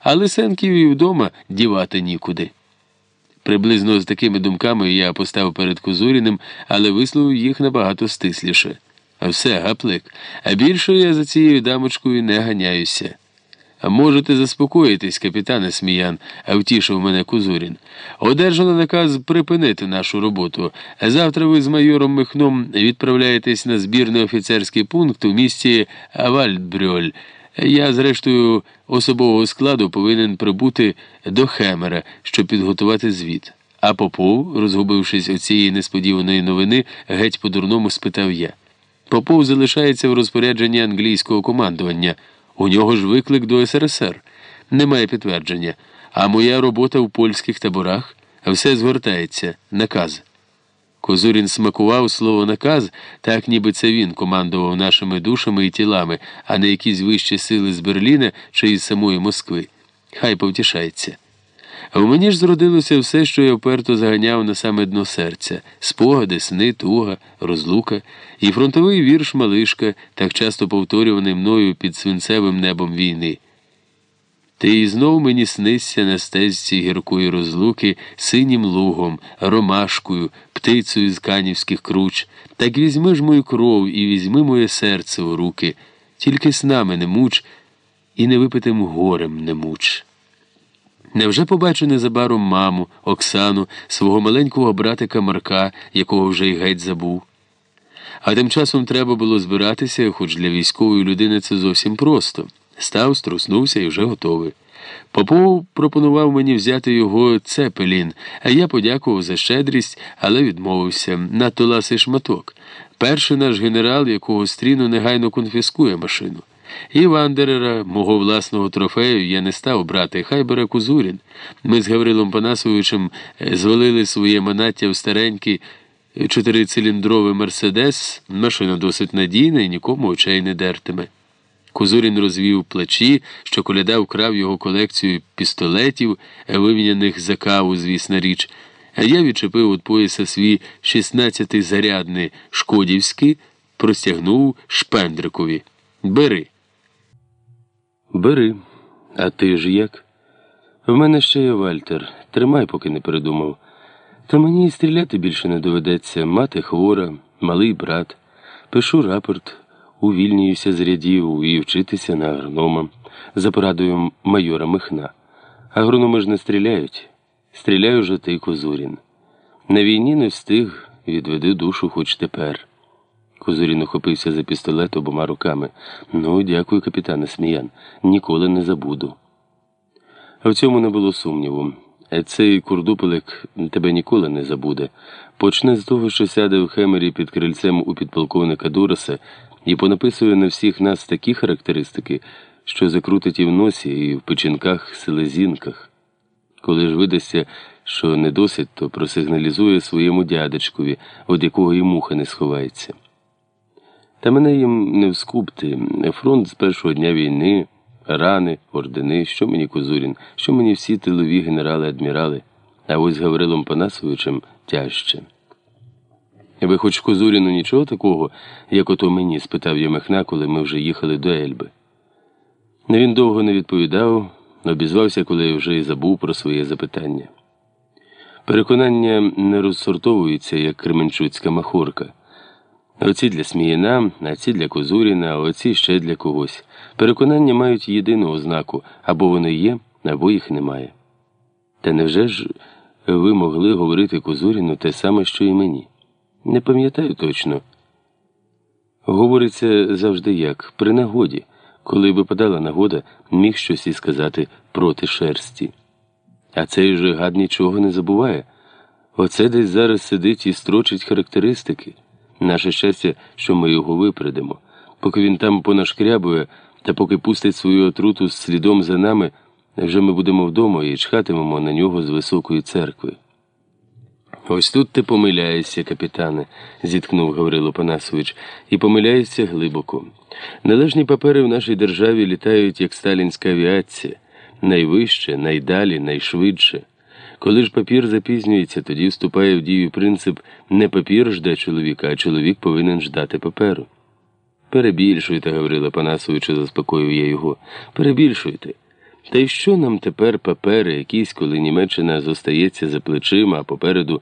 а лисенків і вдома дівати нікуди. Приблизно з такими думками я постав перед Козуріним, але висловив їх набагато стисліше. Все, гаплик, а більше я за цією дамочкою не ганяюся. Можете заспокоїтись, капітане Сміян, втішив мене Кузурін. Одержано наказ припинити нашу роботу. Завтра ви з майором Михном відправляєтесь на збірний офіцерський пункт у місті Авальдбрьоль. Я, зрештою, особового складу повинен прибути до Хемера, щоб підготувати звіт. А Попов, розгубившись від цієї несподіваної новини, геть по-дурному спитав я. Попов залишається в розпорядженні англійського командування. У нього ж виклик до СРСР. Немає підтвердження. А моя робота в польських таборах все згортається. Наказ. Козурін смакував слово наказ, так ніби це він командував нашими душами і тілами, а не якісь вищі сили з Берліна чи із самої Москви. Хай повтішається. А в мені ж зродилося все, що я вперто заганяв на саме дно серця спогади, сни, туга, розлука і фронтовий вірш Малишка, так часто повторюваний мною під свинцевим небом війни. Ти і знов мені снишся на стезці гіркої розлуки синім лугом, ромашкою, птицею з канівських круч. Так візьми ж мою кров і візьми моє серце у руки, тільки снами не муч, і невипитим горем не муч. Невже побачу незабаром маму, Оксану, свого маленького братика Марка, якого вже й геть забув? А тим часом треба було збиратися, хоч для військової людини це зовсім просто. Став, струснувся і вже готовий. Попов пропонував мені взяти його цепелін, а я подякував за щедрість, але відмовився. Надто ласий шматок. Перший наш генерал, якого стріну негайно конфіскує машину. І Вандерера, мого власного трофею, я не став брати, хай бере Кузурін. Ми з Гаврилом Панасовичем е, звалили своє манаття в старенький чотирициліндровий Мерседес, машина досить надійна і нікому очей не дертиме. Козурін розвів плечі, що коляда вкрав його колекцію пістолетів, вивіняних за каву, звісна річ, а я відчепив від пояса свій 16-й зарядний шкодівський, простягнув шпендрикові. Бери. Бери. А ти ж як? В мене ще є Вальтер. Тримай, поки не передумав. Та мені і стріляти більше не доведеться. Мати хвора, малий брат. Пишу рапорт, увільнююся з рядів і вчитися на агронома за порадою майора Михна. Агрономи ж не стріляють. Стріляю вже ти, Козурін. На війні не встиг, відведи душу хоч тепер. Козурін ухопився за пістолет обома руками. Ну, дякую, капітане Сміян. Ніколи не забуду. А в цьому не було сумніву. Цей курдупелик тебе ніколи не забуде. Почне з того, що сяде в Хемері під крильцем у підполковника Дураса і понаписує на всіх нас такі характеристики, що закрутить і в носі, і в печінках, селезінках. Коли ж видасться, що не досить, то просигналізує своєму дядечкові, від якого і муха не сховається. Та мене їм не вскупти. Фронт з першого дня війни, рани, ордени, що мені Козурін, що мені всі тилові генерали, адмірали, а ось з Гаврилом Панасовичем тяжче. Ви хоч Козуріну нічого такого, як ото мені? спитав Ємехна, коли ми вже їхали до Ельби. Він довго не відповідав, обізвався, коли я вже й забув про своє запитання. Переконання не розсортовуються, як Кременчуцька махорка. Оці для Сміяна, а ці для Козуріна, а оці ще для когось. Переконання мають єдину ознаку або вони є, або їх немає. Та невже ж ви могли говорити Козуріну те саме, що і мені? Не пам'ятаю точно. Говориться завжди як при нагоді, коли випадала нагода, міг щось і сказати проти шерсті. А цей же гад нічого не забуває. Оце десь зараз сидить і строчить характеристики. Наше щастя, що ми його випередимо. Поки він там понашкрябує, та поки пустить свою отруту слідом за нами, вже ми будемо вдома і чхатимемо на нього з високої церкви. Ось тут ти помиляєшся, капітане, зіткнув Гаврило Панасович, і помиляєшся глибоко. Належні папери в нашій державі літають, як сталінська авіація, найвище, найдалі, найшвидше. Коли ж папір запізнюється, тоді вступає в дію принцип не папір жде чоловіка, а чоловік повинен ждати паперу. Перебільшуйте, Гаврила Панасовичу, заспокоїв я його. Перебільшуйте. Та й що нам тепер папери якісь, коли Німеччина зостається за плечима, а попереду